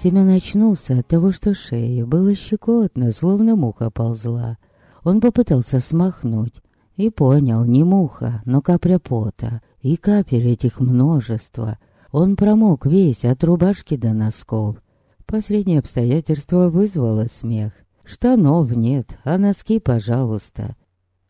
Семен очнулся от того, что шея была щекотно, словно муха ползла. Он попытался смахнуть и понял, не муха, но капля пота. И капель этих множество. Он промок весь от рубашки до носков. Последнее обстоятельство вызвало смех. Штанов нет, а носки, пожалуйста.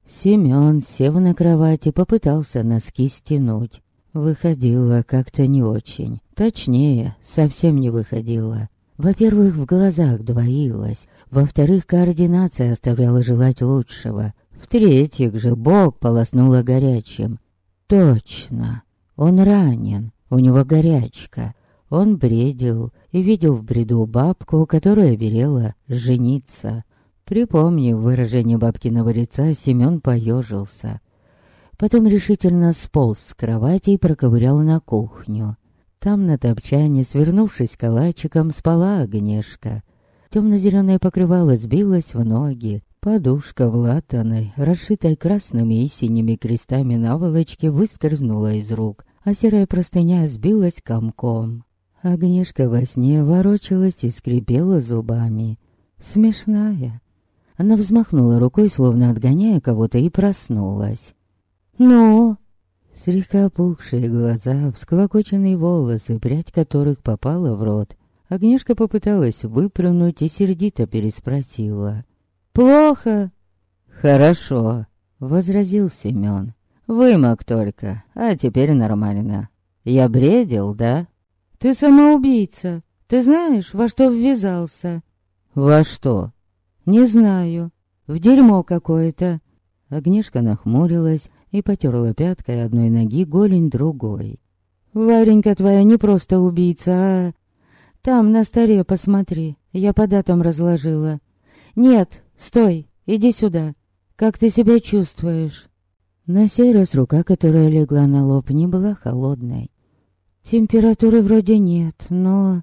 Семён, сев на кровати, попытался носки стянуть. Выходило как-то не очень. Точнее, совсем не выходило. Во-первых, в глазах двоилось. Во-вторых, координация оставляла желать лучшего. В-третьих же, бок полоснуло горячим. Точно, он ранен, у него горячка. Он бредил и видел в бреду бабку, которая велела жениться. Припомнив выражение бабкиного лица, Семён поежился. Потом решительно сполз с кровати и проковырял на кухню. Там на топчане, свернувшись калачиком, спала Агнешка. Темно-зеленое покрывало сбилось в ноги. Подушка в латаной, расшитой красными и синими крестами наволочки, выскользнула из рук, а серая простыня сбилась комком. Агнешка во сне ворочалась и скрипела зубами. Смешная. Она взмахнула рукой, словно отгоняя кого-то, и проснулась. «Ну?» Слегка опухшие глаза, всклокоченные волосы, прядь которых попала в рот. Агнешка попыталась выплюнуть и сердито переспросила. «Плохо?» «Хорошо», — возразил Семён. «Вымок только, а теперь нормально. Я бредил, да?» «Ты самоубийца. Ты знаешь, во что ввязался?» «Во что?» «Не знаю. В дерьмо какое-то». Агнешка нахмурилась и потерла пяткой одной ноги голень другой. «Варенька твоя не просто убийца, а... Там на столе посмотри, я по датам разложила. Нет, стой, иди сюда. Как ты себя чувствуешь?» На сей раз рука, которая легла на лоб, не была холодной. «Температуры вроде нет, но...»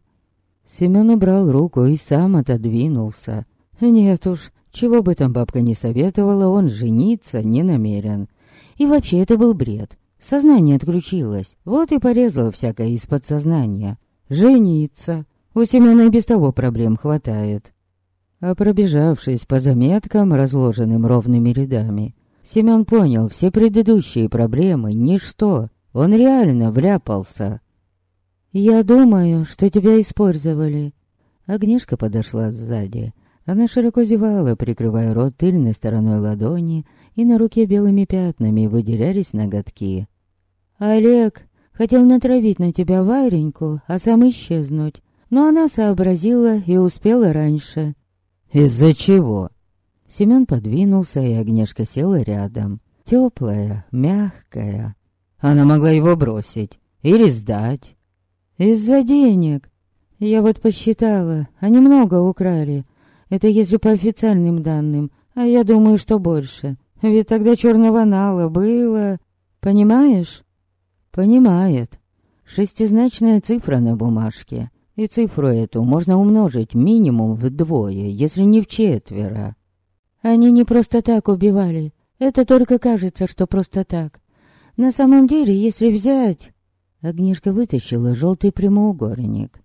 Семен убрал руку и сам отодвинулся. Нет уж, чего бы там бабка не советовала, он жениться не намерен. И вообще это был бред. Сознание отключилось, вот и порезало всякое из подсознания. Жениться. У Семена и без того проблем хватает. А пробежавшись по заметкам, разложенным ровными рядами, Семен понял, все предыдущие проблемы — ничто. Он реально вляпался. «Я думаю, что тебя использовали». Агнешка подошла сзади. Она широко зевала, прикрывая рот тыльной стороной ладони, и на руке белыми пятнами выделялись ноготки. «Олег хотел натравить на тебя Вареньку, а сам исчезнуть, но она сообразила и успела раньше». «Из-за чего?» Семен подвинулся, и Агнешка села рядом. Теплая, мягкая. Она могла его бросить или сдать. «Из-за денег. Я вот посчитала, они много украли. Это если по официальным данным, а я думаю, что больше. Ведь тогда черного нала было... Понимаешь? Понимает. Шестизначная цифра на бумажке. И цифру эту можно умножить минимум вдвое, если не в четверо. Они не просто так убивали. Это только кажется, что просто так. На самом деле, если взять... Огнишка вытащила желтый прямоугольник.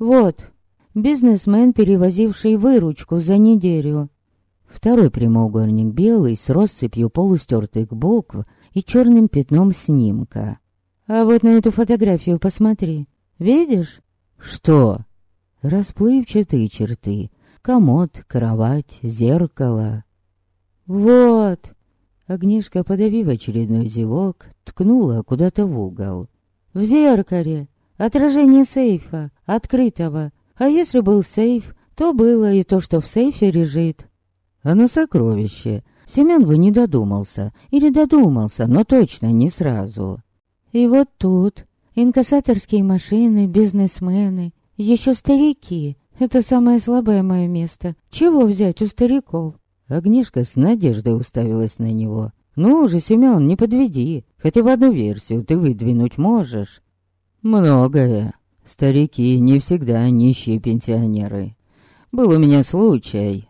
Вот, бизнесмен, перевозивший выручку за неделю. Второй прямоугольник белый с россыпью полустертых букв и черным пятном снимка. А вот на эту фотографию посмотри. Видишь? Что? Расплывчатые черты. Комод, кровать, зеркало. Вот. Огнешка, подавив очередной зевок, ткнула куда-то в угол. В зеркале. Отражение сейфа, открытого. А если был сейф, то было и то, что в сейфе лежит. А на сокровище Семен бы не додумался. Или додумался, но точно не сразу. И вот тут инкассаторские машины, бизнесмены, еще старики. Это самое слабое мое место. Чего взять у стариков? Агнешка с надеждой уставилась на него. «Ну же, Семен, не подведи. Хотя в одну версию ты выдвинуть можешь». «Многое. Старики не всегда нищие пенсионеры. Был у меня случай».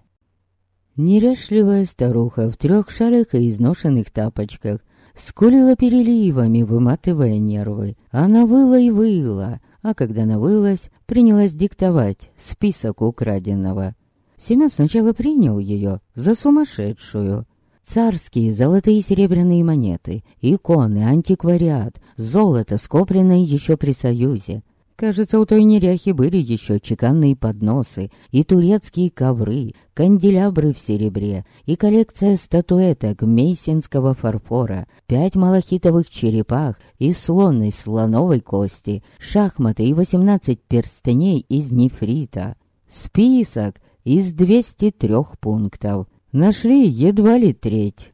Неряшливая старуха в трех шалях и изношенных тапочках скулила переливами, выматывая нервы. Она выла и выла, а когда навылась, принялась диктовать список украденного. Семен сначала принял ее за сумасшедшую. Царские золотые и серебряные монеты, иконы, антиквариат, золото, скопленное еще при Союзе. Кажется, у той неряхи были еще чеканные подносы, и турецкие ковры, канделябры в серебре, и коллекция статуэток мейсинского фарфора, пять малахитовых черепах и слон из слоновой кости, шахматы и восемнадцать перстней из нефрита. Список из двести трех пунктов. Нашли едва ли треть.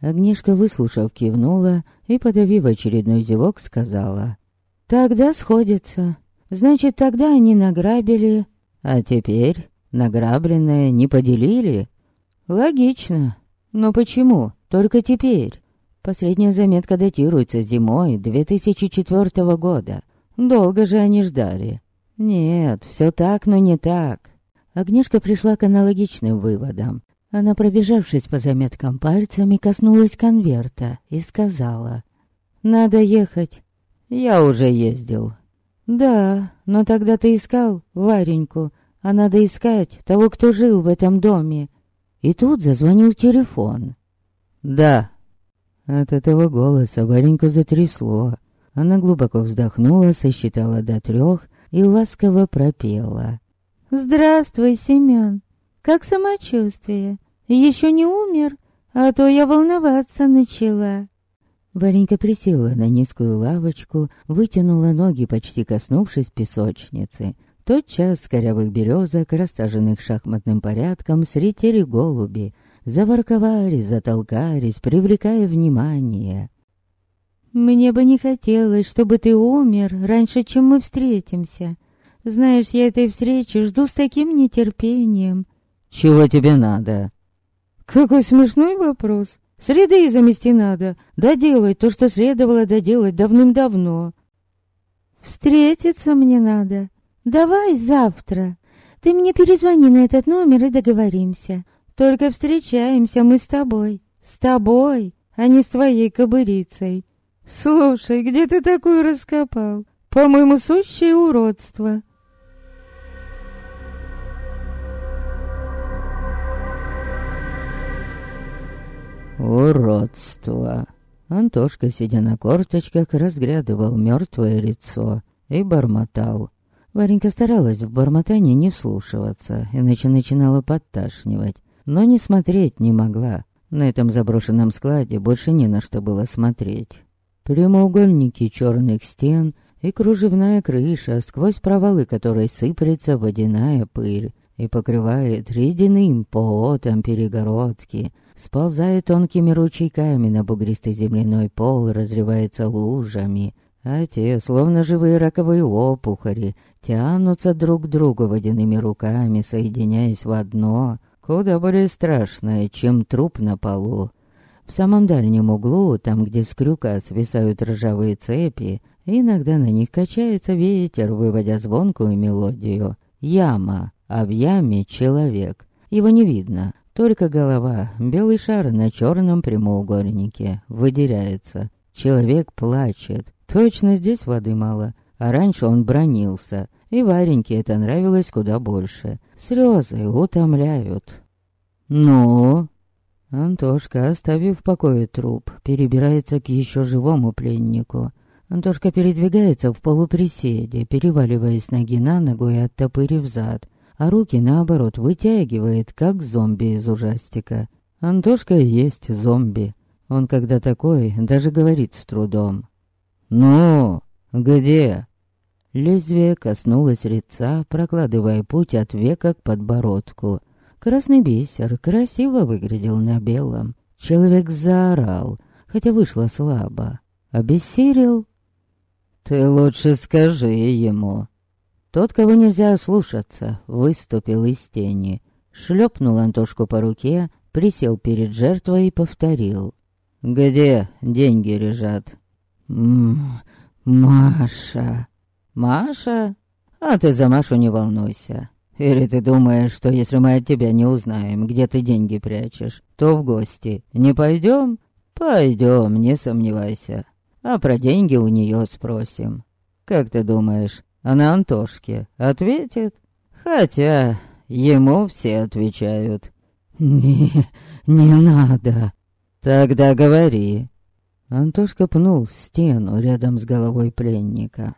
Агнешка, выслушав, кивнула и, подавив очередной зевок, сказала. «Тогда сходится. Значит, тогда они награбили. А теперь награбленное не поделили?» «Логично. Но почему? Только теперь?» Последняя заметка датируется зимой 2004 года. Долго же они ждали. Нет, все так, но не так. Агнешка пришла к аналогичным выводам. Она, пробежавшись по заметкам пальцами, коснулась конверта и сказала. «Надо ехать». «Я уже ездил». «Да, но тогда ты искал Вареньку, а надо искать того, кто жил в этом доме». И тут зазвонил телефон. «Да». От этого голоса Вареньку затрясло. Она глубоко вздохнула, сосчитала до трех и ласково пропела. «Здравствуй, Семен. Как самочувствие? Еще не умер? А то я волноваться начала». Варенька присела на низкую лавочку, вытянула ноги, почти коснувшись песочницы. Тотчас с корявых березок, рассаженных шахматным порядком, сретели голуби. Заворковались, затолкались, привлекая внимание. «Мне бы не хотелось, чтобы ты умер раньше, чем мы встретимся», знаешь, я этой встречи жду с таким нетерпением. Чего тебе надо? Какой смешной вопрос. Среды замести надо. Доделать то, что следовало доделать давным-давно. Встретиться мне надо. Давай завтра. Ты мне перезвони на этот номер и договоримся. Только встречаемся мы с тобой. С тобой, а не с твоей кобырицей. Слушай, где ты такую раскопал? По-моему, сущее уродство. Уродство. Антошка, сидя на корточках, разглядывал мертвое лицо и бормотал. Варенька старалась в бормотании не вслушиваться, иначе начинала подташнивать, но не смотреть не могла. На этом заброшенном складе больше не на что было смотреть. Прямоугольники черных стен и кружевная крыша, сквозь провалы которой сыплется водяная пыль и покрывает ледяным потом перегородки — Сползает тонкими ручейками на бугристый земляной пол, разрывается лужами, а те, словно живые раковые опухоли, тянутся друг к другу водяными руками, соединяясь в одно, куда более страшное, чем труп на полу. В самом дальнем углу, там, где с крюка свисают ржавые цепи, иногда на них качается ветер, выводя звонкую мелодию. Яма, а в яме человек. Его не видно, только голова, белый шар на черном прямоугольнике, выделяется. Человек плачет. Точно здесь воды мало. А раньше он бронился. И Вареньке это нравилось куда больше. Слезы утомляют. «Ну?» Антошка, оставив в покое труп, перебирается к еще живому пленнику. Антошка передвигается в полуприседе, переваливаясь ноги на ногу и оттопырив зад а руки, наоборот, вытягивает, как зомби из ужастика. Антошка есть зомби. Он, когда такой, даже говорит с трудом. «Ну, где?» Лезвие коснулось лица, прокладывая путь от века к подбородку. Красный бисер красиво выглядел на белом. Человек заорал, хотя вышло слабо. Обессилел. «Ты лучше скажи ему», тот, кого нельзя слушаться, выступил из тени, шлепнул Антошку по руке, присел перед жертвой и повторил. «Где деньги лежат?» «М «Маша...» «Маша? А ты за Машу не волнуйся. Или ты думаешь, что если мы от тебя не узнаем, где ты деньги прячешь, то в гости не пойдем? Пойдем, не сомневайся. А про деньги у нее спросим. Как ты думаешь, она Антошке ответит? Хотя ему все отвечают. «Не, не надо». «Тогда говори». Антошка пнул стену рядом с головой пленника.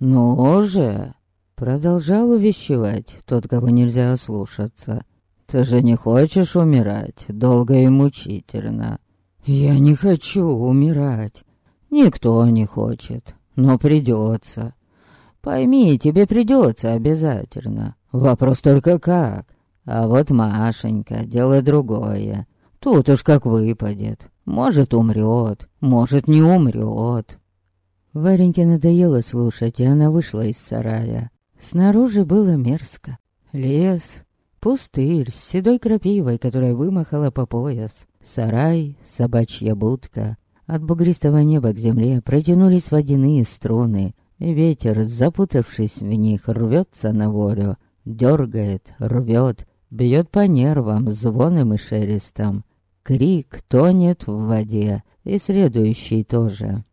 «Ну же!» Продолжал увещевать тот, кого нельзя ослушаться. «Ты же не хочешь умирать долго и мучительно?» «Я не хочу умирать». «Никто не хочет, но придется. Пойми, тебе придется обязательно. Вопрос только как. А вот Машенька, дело другое. Тут уж как выпадет. Может, умрет, может, не умрет. Вареньке надоело слушать, и она вышла из сарая. Снаружи было мерзко. Лес, пустырь с седой крапивой, которая вымахала по пояс. Сарай, собачья будка. От бугристого неба к земле протянулись водяные струны, ветер, запутавшись в них, рвется на волю, дергает, рвет, бьет по нервам звоном и шелестом. Крик тонет в воде, и следующий тоже.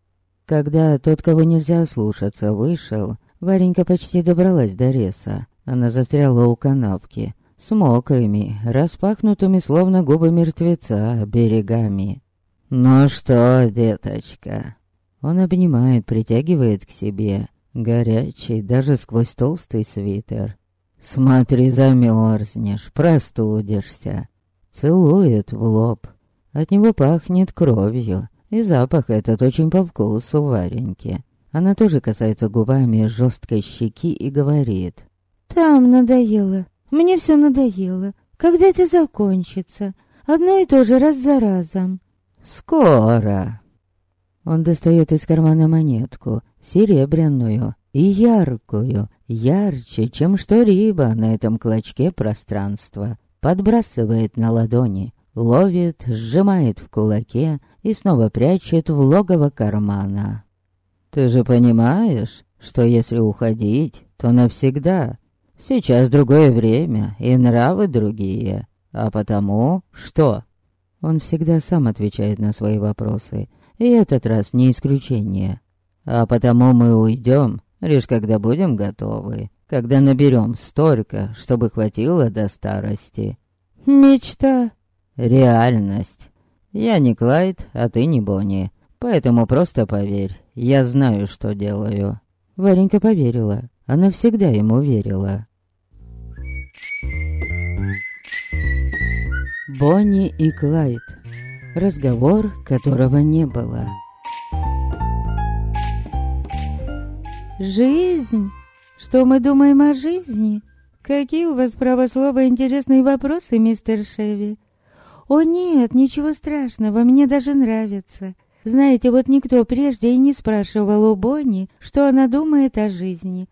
Когда тот, кого нельзя слушаться, вышел, Варенька почти добралась до леса. Она застряла у канавки, с мокрыми, распахнутыми, словно губы мертвеца, берегами. «Ну что, деточка?» Он обнимает, притягивает к себе, горячий, даже сквозь толстый свитер. Смотри, замерзнешь, простудишься. Целует в лоб. От него пахнет кровью, и запах этот очень по вкусу Вареньки. Она тоже касается губами жесткой щеки и говорит. «Там надоело. Мне все надоело. Когда это закончится? Одно и то же раз за разом». «Скоро». Он достает из кармана монетку, серебряную, и яркую, ярче, чем что-либо на этом клочке пространства. Подбрасывает на ладони, ловит, сжимает в кулаке и снова прячет в логово кармана. «Ты же понимаешь, что если уходить, то навсегда. Сейчас другое время и нравы другие. А потому что?» Он всегда сам отвечает на свои вопросы, и этот раз не исключение. «А потому мы уйдем, Лишь когда будем готовы, когда наберем столько, чтобы хватило до старости. Мечта. Реальность. Я не Клайд, а ты не Бонни. Поэтому просто поверь, я знаю, что делаю. Варенька поверила. Она всегда ему верила. Бонни и Клайд. Разговор, которого не было. Жизнь? Что мы думаем о жизни? Какие у вас правослово интересные вопросы, мистер Шеви? О нет, ничего страшного, мне даже нравится. Знаете, вот никто прежде и не спрашивал у Бонни, что она думает о жизни.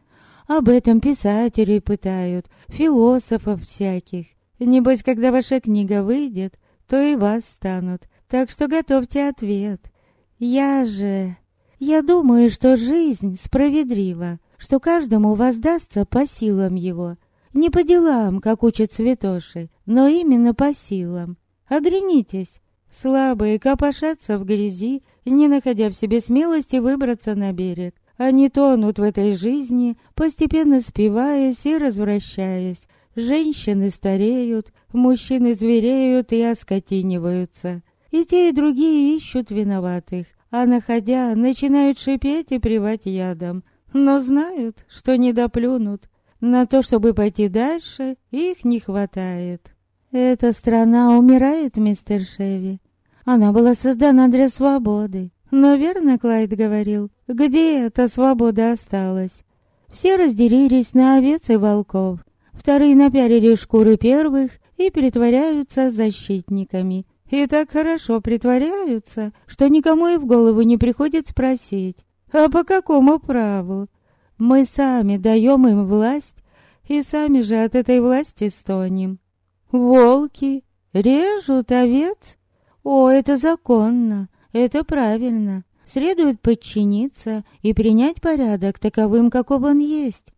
Об этом писателей пытают, философов всяких. Небось, когда ваша книга выйдет, то и вас станут. Так что готовьте ответ. Я же... Я думаю, что жизнь справедлива, что каждому воздастся по силам его. Не по делам, как учат святоши, но именно по силам. Оглянитесь, слабые копошатся в грязи, не находя в себе смелости выбраться на берег. Они тонут в этой жизни, постепенно спиваясь и развращаясь. Женщины стареют, мужчины звереют и оскотиниваются. И те, и другие ищут виноватых, а находя, начинают шипеть и плевать ядом, но знают, что не доплюнут. На то, чтобы пойти дальше, их не хватает. Эта страна умирает, мистер Шеви. Она была создана для свободы. Но верно Клайд говорил, где эта свобода осталась? Все разделились на овец и волков. Вторые напялили шкуры первых и притворяются защитниками. И так хорошо притворяются, что никому и в голову не приходит спросить, а по какому праву? Мы сами даем им власть, и сами же от этой власти стонем. Волки режут овец? О, это законно, это правильно. Следует подчиниться и принять порядок таковым, каков он есть.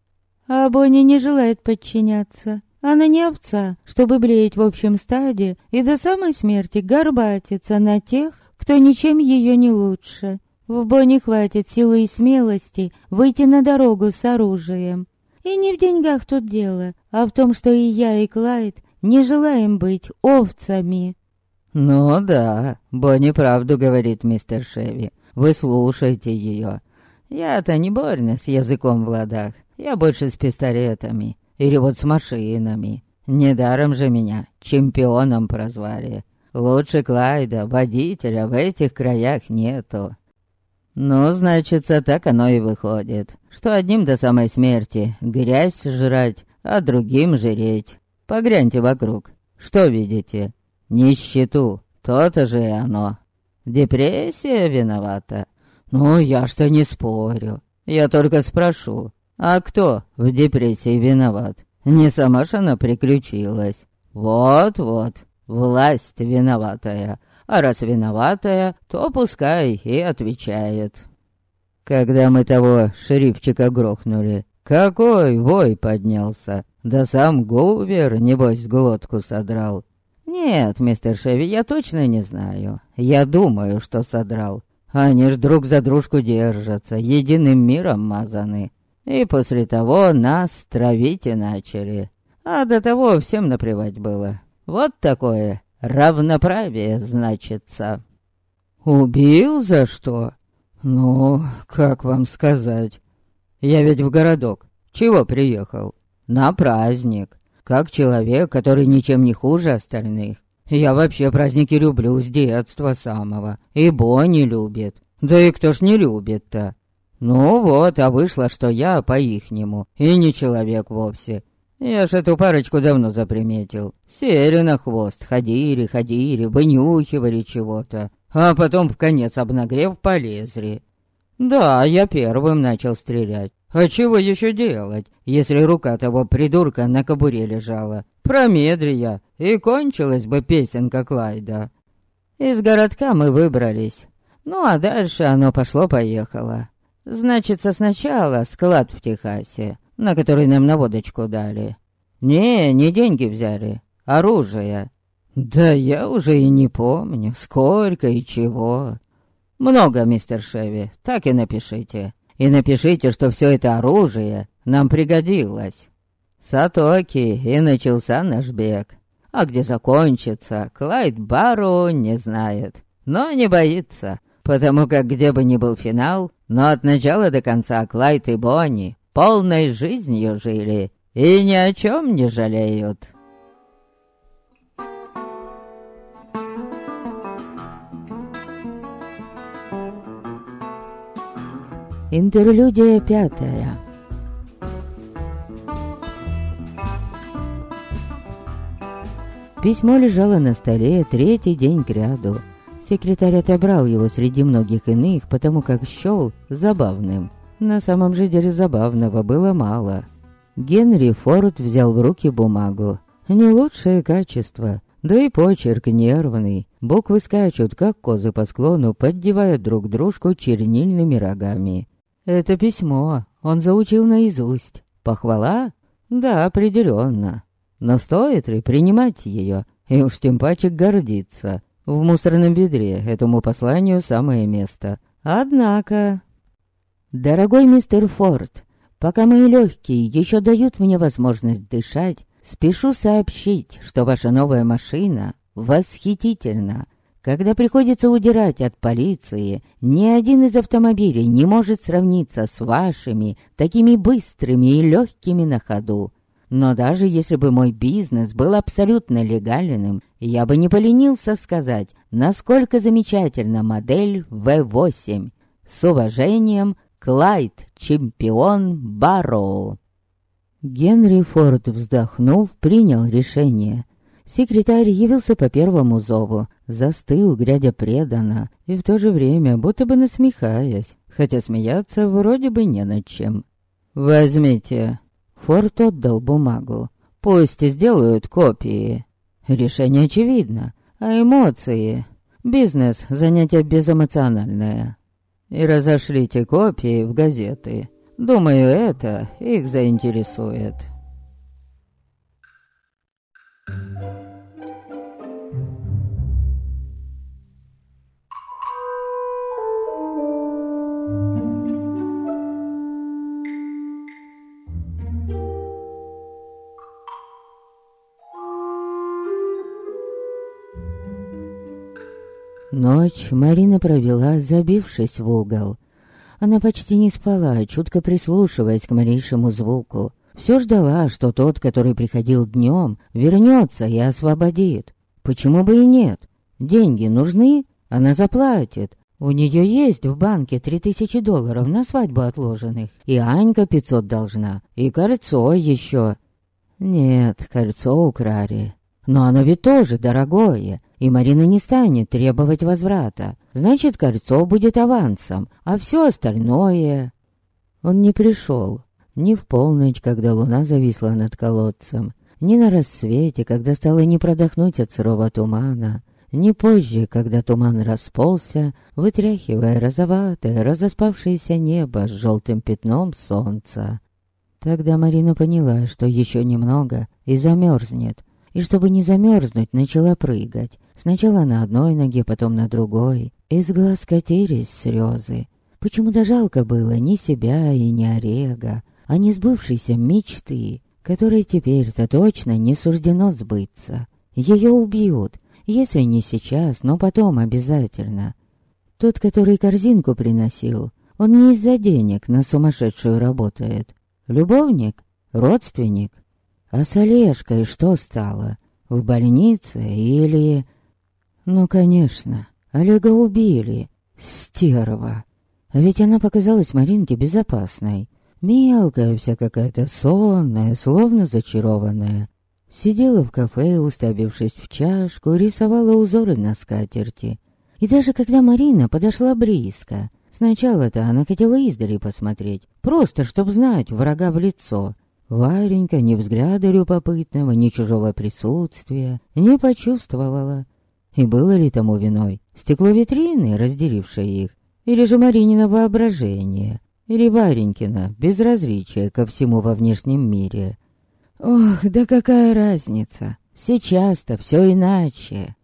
А Бонни не желает подчиняться. Она не овца, чтобы блеять в общем стаде и до самой смерти горбатиться на тех, кто ничем ее не лучше. В Бонне хватит силы и смелости выйти на дорогу с оружием. И не в деньгах тут дело, а в том, что и я, и Клайд не желаем быть овцами. «Ну да, Бонни правду говорит, мистер Шеви. Вы слушайте ее. Я-то не больно с языком в ладах. Я больше с пистолетами. Или вот с машинами. Недаром же меня чемпионом прозвали. Лучше Клайда, водителя, в этих краях нету. Ну, значится, так оно и выходит, что одним до самой смерти грязь жрать, а другим жреть. Погляньте вокруг. Что видите? Нищету. То-то же и оно. Депрессия виновата. Ну, я что не спорю. Я только спрошу, а кто в депрессии виноват? Не сама же она приключилась. Вот-вот, власть виноватая. А раз виноватая, то пускай и отвечает. Когда мы того шерифчика грохнули, какой вой поднялся. Да сам Гувер, небось, глотку содрал. Нет, мистер Шеви, я точно не знаю. Я думаю, что содрал. Они ж друг за дружку держатся, единым миром мазаны. И после того нас травить и начали. А до того всем наплевать было. Вот такое равноправие значится. Убил за что? Ну, как вам сказать? Я ведь в городок. Чего приехал? На праздник. Как человек, который ничем не хуже остальных. Я вообще праздники люблю с детства самого. И Бонни любит. Да и кто ж не любит-то? Ну вот, а вышло, что я по-ихнему, и не человек вовсе. Я ж эту парочку давно заприметил. Сели на хвост, ходили, ходили, вынюхивали чего-то, а потом в конец обнагрев полезли. Да, я первым начал стрелять. А чего еще делать, если рука того придурка на кобуре лежала? Промедри я, и кончилась бы песенка Клайда. Из городка мы выбрались. Ну, а дальше оно пошло-поехало. Значится, сначала склад в Техасе, на который нам наводочку дали. Не, не деньги взяли, оружие. Да я уже и не помню, сколько и чего. Много, мистер Шеви, так и напишите. И напишите, что все это оружие нам пригодилось. Сатоки и начался наш бег. А где закончится, Клайд Барроу не знает, но не боится, потому как где бы ни был финал, но от начала до конца Клайд и Бонни полной жизнью жили и ни о чем не жалеют. Интерлюдия пятая Письмо лежало на столе третий день кряду. Секретарь отобрал его среди многих иных, потому как счел забавным. На самом же деле забавного было мало. Генри Форд взял в руки бумагу. Не лучшее качество, да и почерк нервный. Буквы скачут, как козы по склону, поддевая друг дружку чернильными рогами. Это письмо он заучил наизусть. Похвала? Да, определенно. Но стоит ли принимать ее? И уж тем паче гордиться. В мусорном ведре этому посланию самое место. Однако... Дорогой мистер Форд, пока мои легкие еще дают мне возможность дышать, спешу сообщить, что ваша новая машина восхитительна. Когда приходится удирать от полиции, ни один из автомобилей не может сравниться с вашими, такими быстрыми и легкими на ходу. Но даже если бы мой бизнес был абсолютно легальным, я бы не поленился сказать, насколько замечательна модель V8. С уважением, Клайд, чемпион Барроу. Генри Форд, вздохнув, принял решение. Секретарь явился по первому зову, застыл, глядя преданно, и в то же время будто бы насмехаясь, хотя смеяться вроде бы не над чем. «Возьмите», Форд отдал бумагу. Пусть сделают копии. Решение очевидно. А эмоции? Бизнес — занятие безэмоциональное. И разошлите копии в газеты. Думаю, это их заинтересует. Ночь Марина провела, забившись в угол. Она почти не спала, чутко прислушиваясь к малейшему звуку. Все ждала, что тот, который приходил днем, вернется и освободит. Почему бы и нет? Деньги нужны, она заплатит. У нее есть в банке три тысячи долларов на свадьбу отложенных. И Анька пятьсот должна, и кольцо еще. Нет, кольцо украли. Но оно ведь тоже дорогое, и Марина не станет требовать возврата. Значит, кольцо будет авансом, а все остальное... Он не пришел. Ни в полночь, когда луна зависла над колодцем, ни на рассвете, когда стало не продохнуть от сырого тумана, ни позже, когда туман расползся, вытряхивая розоватое, разоспавшееся небо с желтым пятном солнца. Тогда Марина поняла, что еще немного и замерзнет, и чтобы не замерзнуть, начала прыгать. Сначала на одной ноге, потом на другой. Из глаз катились слезы. Почему-то жалко было ни себя и ни Орега, а не сбывшейся мечты, которой теперь-то точно не суждено сбыться. Ее убьют, если не сейчас, но потом обязательно. Тот, который корзинку приносил, он не из-за денег на сумасшедшую работает. Любовник? Родственник? А с Олежкой что стало? В больнице или... Ну, конечно, Олега убили. Стерва. А ведь она показалась Маринке безопасной. Мелкая вся какая-то, сонная, словно зачарованная. Сидела в кафе, уставившись в чашку, рисовала узоры на скатерти. И даже когда Марина подошла близко, сначала-то она хотела издали посмотреть, просто чтоб знать врага в лицо — Варенька ни взгляда любопытного, ни чужого присутствия не почувствовала. И было ли тому виной стекло витрины, разделившее их, или же Маринина воображение, или Варенькина безразличие ко всему во внешнем мире. Ох, да какая разница, сейчас-то все иначе.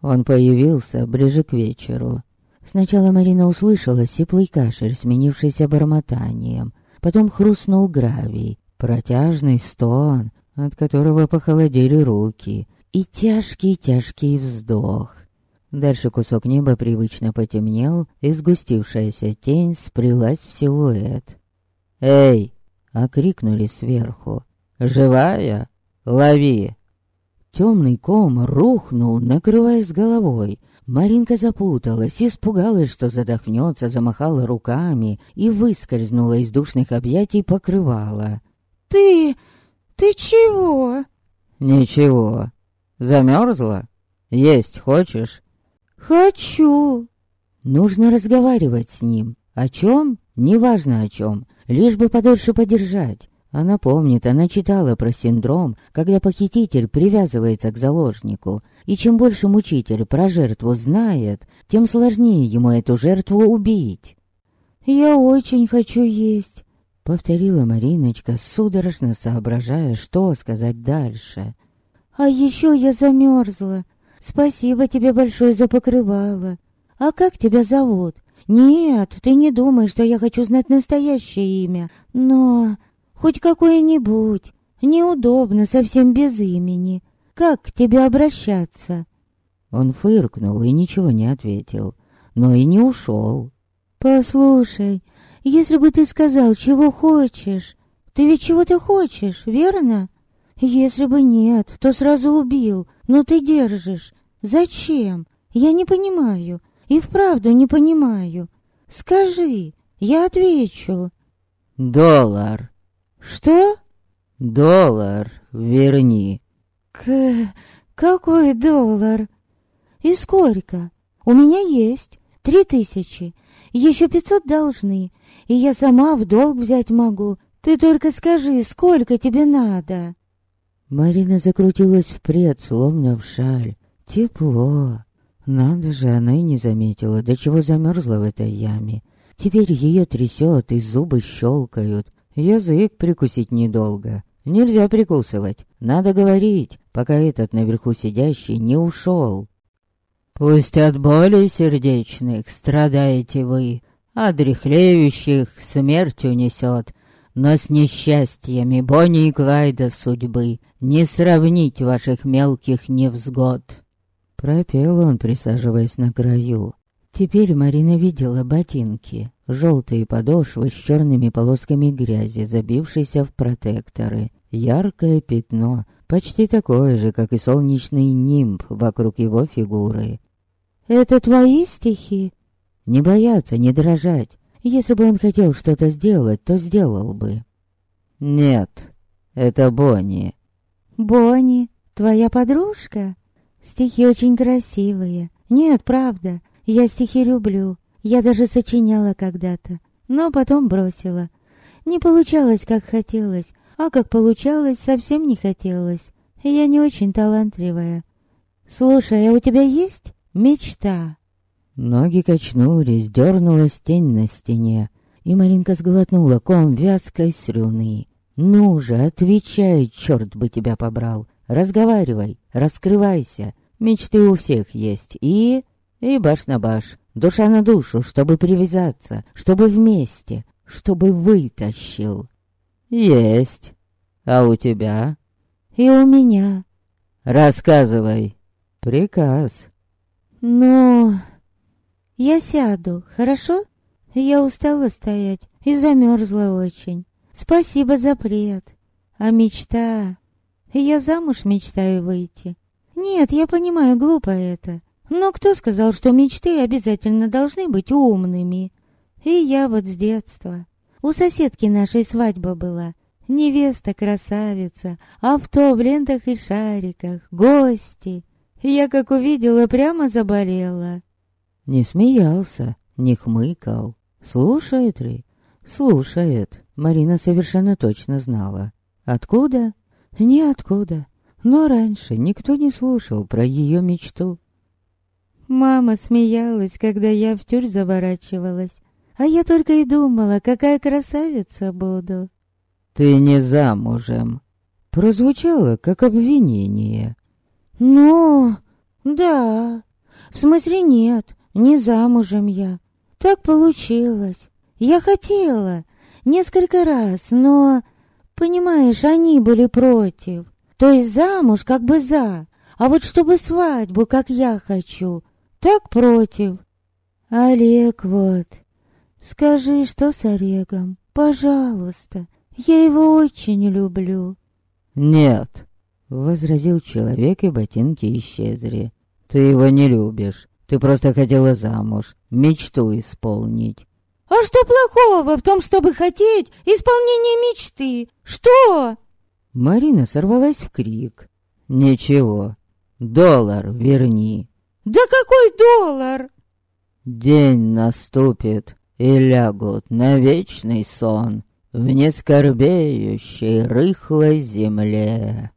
Он появился ближе к вечеру. Сначала Марина услышала сиплый кашель, сменившийся бормотанием, потом хрустнул гравий, Протяжный стон, от которого похолодели руки, и тяжкий-тяжкий вздох. Дальше кусок неба привычно потемнел, и сгустившаяся тень сплелась в силуэт. «Эй!» — окрикнули сверху. «Живая? Лови!» Темный ком рухнул, накрываясь головой. Маринка запуталась, испугалась, что задохнется, замахала руками и выскользнула из душных объятий покрывала. «Ты... ты чего?» «Ничего. Замерзла? Есть хочешь?» «Хочу». Нужно разговаривать с ним. О чем? Неважно о чем. Лишь бы подольше подержать. Она помнит, она читала про синдром, когда похититель привязывается к заложнику. И чем больше мучитель про жертву знает, тем сложнее ему эту жертву убить. «Я очень хочу есть. Повторила Мариночка, судорожно соображая, что сказать дальше. «А еще я замерзла. Спасибо тебе большое за покрывало. А как тебя зовут? Нет, ты не думай, что я хочу знать настоящее имя, но хоть какое-нибудь. Неудобно совсем без имени. Как к тебе обращаться?» Он фыркнул и ничего не ответил, но и не ушел. «Послушай, если бы ты сказал, чего хочешь, ты ведь чего-то хочешь, верно? Если бы нет, то сразу убил, но ты держишь. Зачем? Я не понимаю. И вправду не понимаю. Скажи, я отвечу. Доллар. Что? Доллар, верни. К... какой доллар? И сколько? У меня есть. Три тысячи. Еще пятьсот должны и я сама в долг взять могу. Ты только скажи, сколько тебе надо?» Марина закрутилась впред, словно в шаль. Тепло. Надо же, она и не заметила, до чего замерзла в этой яме. Теперь ее трясет, и зубы щелкают. Язык прикусить недолго. Нельзя прикусывать. Надо говорить, пока этот наверху сидящий не ушел. «Пусть от боли сердечных страдаете вы, а дряхлеющих смерть унесет. Но с несчастьями Бонни и Клайда судьбы не сравнить ваших мелких невзгод. Пропел он, присаживаясь на краю. Теперь Марина видела ботинки, желтые подошвы с черными полосками грязи, забившиеся в протекторы. Яркое пятно, почти такое же, как и солнечный нимб вокруг его фигуры. «Это твои стихи?» Не бояться, не дрожать. Если бы он хотел что-то сделать, то сделал бы. «Нет, это Бонни». «Бонни, твоя подружка?» «Стихи очень красивые. Нет, правда, я стихи люблю. Я даже сочиняла когда-то, но потом бросила. Не получалось, как хотелось, а как получалось, совсем не хотелось. Я не очень талантливая. Слушай, а у тебя есть мечта?» Ноги качнулись, дернулась тень на стене, и Маринка сглотнула ком вязкой слюны. «Ну же, отвечай, черт бы тебя побрал! Разговаривай, раскрывайся! Мечты у всех есть, и... и баш на баш, душа на душу, чтобы привязаться, чтобы вместе, чтобы вытащил!» «Есть! А у тебя?» «И у меня!» «Рассказывай!» «Приказ!» «Ну...» Я сяду, хорошо? Я устала стоять и замерзла очень. Спасибо за плед. А мечта... Я замуж мечтаю выйти. Нет, я понимаю, глупо это. Но кто сказал, что мечты обязательно должны быть умными? И я вот с детства. У соседки нашей свадьба была. Невеста красавица, авто в лентах и шариках, гости. Я как увидела, прямо заболела. Не смеялся, не хмыкал. Слушает ли? Слушает. Марина совершенно точно знала. Откуда? Ниоткуда. Но раньше никто не слушал про ее мечту. Мама смеялась, когда я в тюрь заворачивалась. А я только и думала, какая красавица буду. «Ты не замужем», прозвучало как обвинение. «Ну, да. В смысле нет. Не замужем я. Так получилось. Я хотела. Несколько раз, но... Понимаешь, они были против. То есть замуж как бы за. А вот чтобы свадьбу, как я хочу, так против. Олег вот. Скажи, что с Олегом? Пожалуйста. Я его очень люблю. Нет, возразил человек, и ботинки исчезли. Ты его не любишь. Ты просто хотела замуж, мечту исполнить. А что плохого в том, чтобы хотеть исполнение мечты? Что? Марина сорвалась в крик. Ничего, доллар верни. Да какой доллар? День наступит, и лягут на вечный сон в нескорбеющей рыхлой земле.